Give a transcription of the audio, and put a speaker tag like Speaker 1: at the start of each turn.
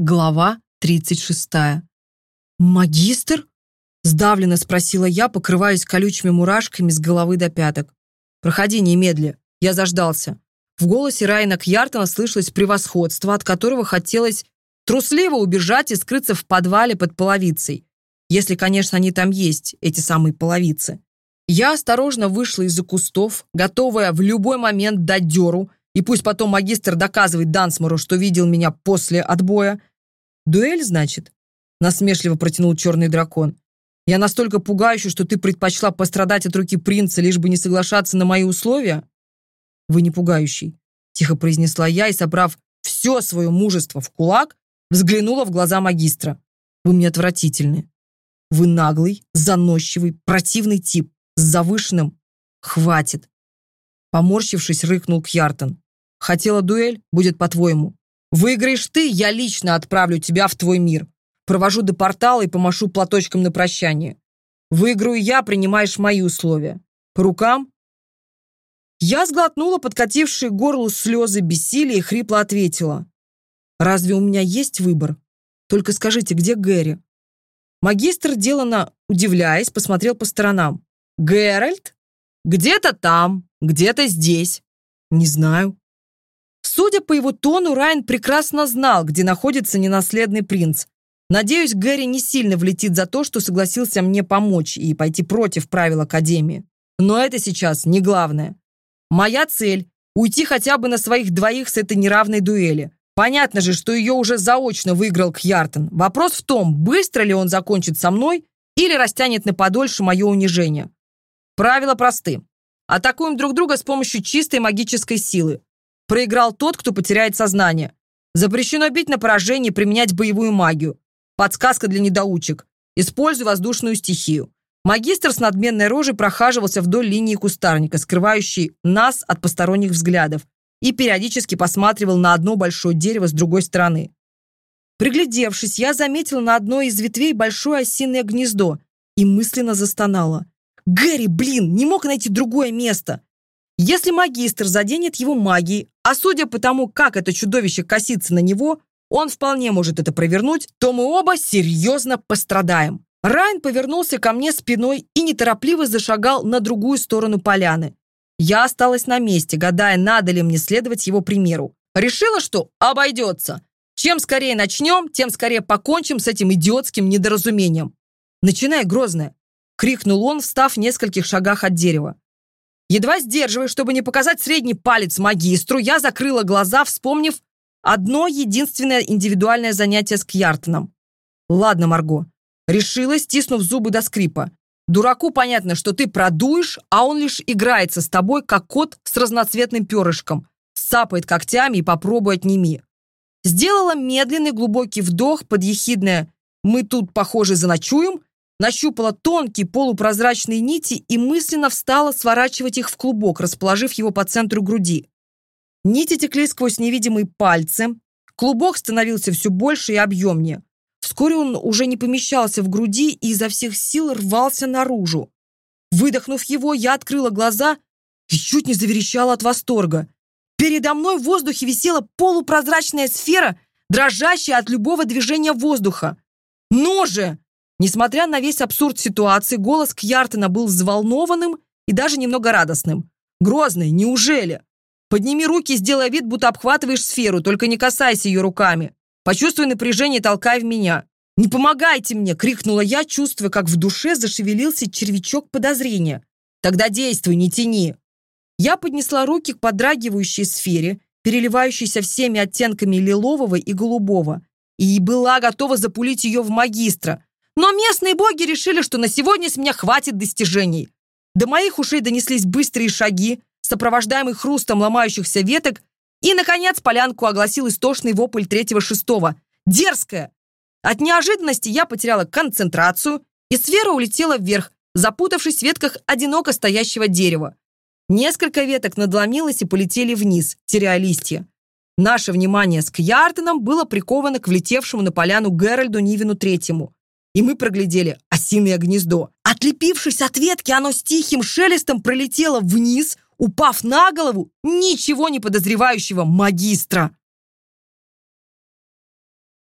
Speaker 1: Глава 36. «Магистр?» – сдавленно спросила я, покрываясь колючими мурашками с головы до пяток. «Проходи немедли, я заждался». В голосе Райана Кьяртона слышалось превосходство, от которого хотелось трусливо убежать и скрыться в подвале под половицей. Если, конечно, они там есть, эти самые половицы. Я осторожно вышла из-за кустов, готовая в любой момент дать дёру, и пусть потом магистр доказывает Дансмору, что видел меня после отбоя. Дуэль, значит? Насмешливо протянул черный дракон. Я настолько пугающий, что ты предпочла пострадать от руки принца, лишь бы не соглашаться на мои условия? Вы не пугающий, тихо произнесла я и, собрав все свое мужество в кулак, взглянула в глаза магистра. Вы мне отвратительны. Вы наглый, заносчивый, противный тип с завышенным «хватит». Поморщившись, рыкнул Кьяртон. Хотела дуэль? Будет по-твоему. Выиграешь ты, я лично отправлю тебя в твой мир. Провожу до портала и помашу платочком на прощание. Выиграю я, принимаешь мои условия. По рукам? Я сглотнула подкатившие горло слезы бессилия и хрипло ответила. Разве у меня есть выбор? Только скажите, где Гэри? Магистр, делано удивляясь, посмотрел по сторонам. Гэральт? Где-то там, где-то здесь. Не знаю. Судя по его тону, Райан прекрасно знал, где находится ненаследный принц. Надеюсь, Гэри не сильно влетит за то, что согласился мне помочь и пойти против правил Академии. Но это сейчас не главное. Моя цель – уйти хотя бы на своих двоих с этой неравной дуэли. Понятно же, что ее уже заочно выиграл Кьяртон. Вопрос в том, быстро ли он закончит со мной или растянет на подольше мое унижение. Правила просты. Атакуем друг друга с помощью чистой магической силы проиграл тот, кто потеряет сознание. Запрещено бить на поражение и применять боевую магию. Подсказка для недоучек. Используй воздушную стихию. Магистр с надменной рожей прохаживался вдоль линии кустарника, скрывающей нас от посторонних взглядов, и периодически посматривал на одно большое дерево с другой стороны. Приглядевшись, я заметила на одной из ветвей большое осиное гнездо и мысленно застонала. «Гэри, блин, не мог найти другое место!» Если магистр заденет его магией, а судя по тому, как это чудовище косится на него, он вполне может это провернуть, то мы оба серьезно пострадаем. Райан повернулся ко мне спиной и неторопливо зашагал на другую сторону поляны. Я осталась на месте, гадая, надо ли мне следовать его примеру. Решила, что обойдется. Чем скорее начнем, тем скорее покончим с этим идиотским недоразумением. «Начинай, Грозная!» — крикнул он, встав в Едва сдерживая, чтобы не показать средний палец магистру, я закрыла глаза, вспомнив одно единственное индивидуальное занятие с Кьяртоном. Ладно, Марго. Решилась, стиснув зубы до скрипа. Дураку понятно, что ты продуешь, а он лишь играется с тобой, как кот с разноцветным перышком. Сапает когтями и попробует ними. Сделала медленный глубокий вдох под ехидное «Мы тут, похоже, заночуем» нащупала тонкие полупрозрачные нити и мысленно встала сворачивать их в клубок, расположив его по центру груди. Нити текли сквозь невидимые пальцы. Клубок становился все больше и объемнее. Вскоре он уже не помещался в груди и изо всех сил рвался наружу. Выдохнув его, я открыла глаза и чуть не заверещала от восторга. Передо мной в воздухе висела полупрозрачная сфера, дрожащая от любого движения воздуха. «Ну Несмотря на весь абсурд ситуации, голос Кьяртена был взволнованным и даже немного радостным. «Грозный, неужели? Подними руки, и сделай вид, будто обхватываешь сферу, только не касайся ее руками. Почувствуй напряжение, толкай в меня». «Не помогайте мне!» — крикнула я, чувствуя, как в душе зашевелился червячок подозрения. «Тогда действуй, не тяни!» Я поднесла руки к подрагивающей сфере, переливающейся всеми оттенками лилового и голубого, и была готова запулить ее в магистра, Но местные боги решили, что на сегодня с меня хватит достижений. До моих ушей донеслись быстрые шаги, сопровождаемые хрустом ломающихся веток и, наконец, полянку огласил истошный вопль третьего-шестого. «Дерзкая!» От неожиданности я потеряла концентрацию, и сфера улетела вверх, запутавшись в ветках одиноко стоящего дерева. Несколько веток надломилось и полетели вниз, теряя листья. Наше внимание с Кьяртоном было приковано к влетевшему на поляну Геральду Нивину Третьему. И мы проглядели осиное гнездо. Отлепившись от ветки, оно с тихим шелестом пролетело вниз, упав на голову ничего не подозревающего магистра.